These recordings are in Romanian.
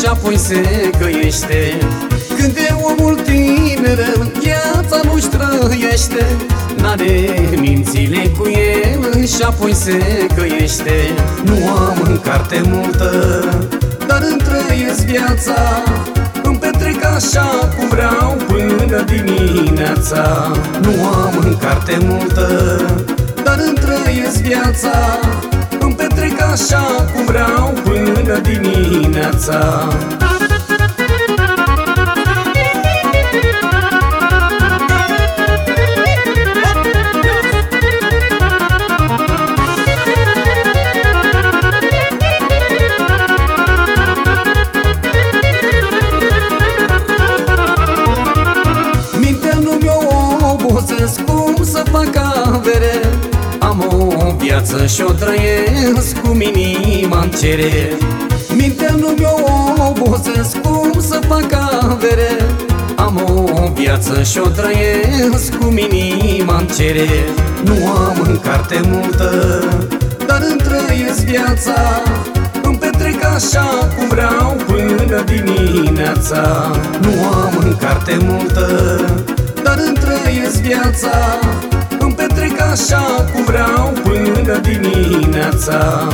și apoi se găiește. Când e omul tiner, viața nu-și trăiește. N-are mințile cu el și apoi se găiește. Nu am în carte multă, dar îmi trăiesc viața. Îmi petrec așa cum vreau până dimineața. Nu am în carte multă, dar îmi trăiesc viața Îmi petrec așa cum vreau până dimineața. Obosesc cum să fac avere Am o viață și-o trăiesc cu minima în cere. Mintea nu mi-o obosesc cum să fac avere? Am o viață și-o trăiesc cu minima în cere. Nu am în carte multă, dar îmi trăiesc viața. Îmi petrec așa cum vreau până dimineața. Nu am în carte multă, dar îmi trăiesc viața. Îmi petrec așa cum vreau până dimineața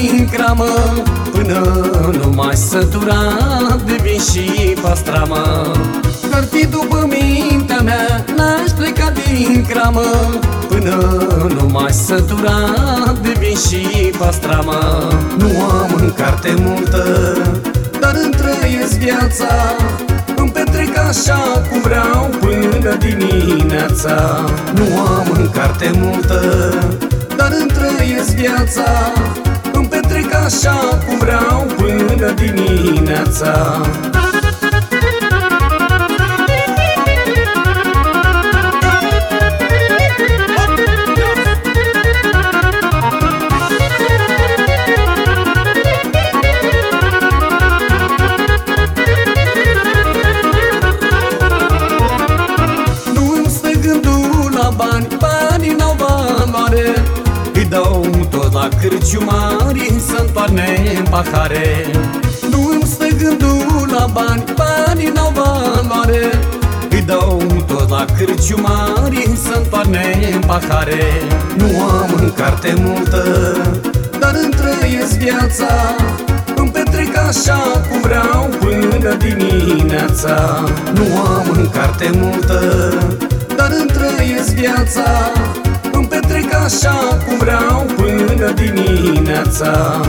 din cramă Până nu mai sătura de vin și pastramă. Ar fi după mintea mea N-aș pleca din cramă Până nu mai sătura de vin și pastramă. Nu am în carte multă Dar îmi trăiesc viața Îmi petrec așa cum vreau până dimineața. Nu am în carte multă Dar îmi trăiesc viața petrec așa cum vreau până dimineața tot la cârciumari să toarne în pahare. Nu îmi stă gândul la bani, banii n-au valoare. Îi dau tot la cârciumari să toarne în pahare. Nu am în carte multă, dar îmi trăiesc viața. Îmi petrec așa cum vreau până dimineața. Nu am în carte multă, dar îmi trăiesc viața. Îmi petrec așa cum vreau până dimineața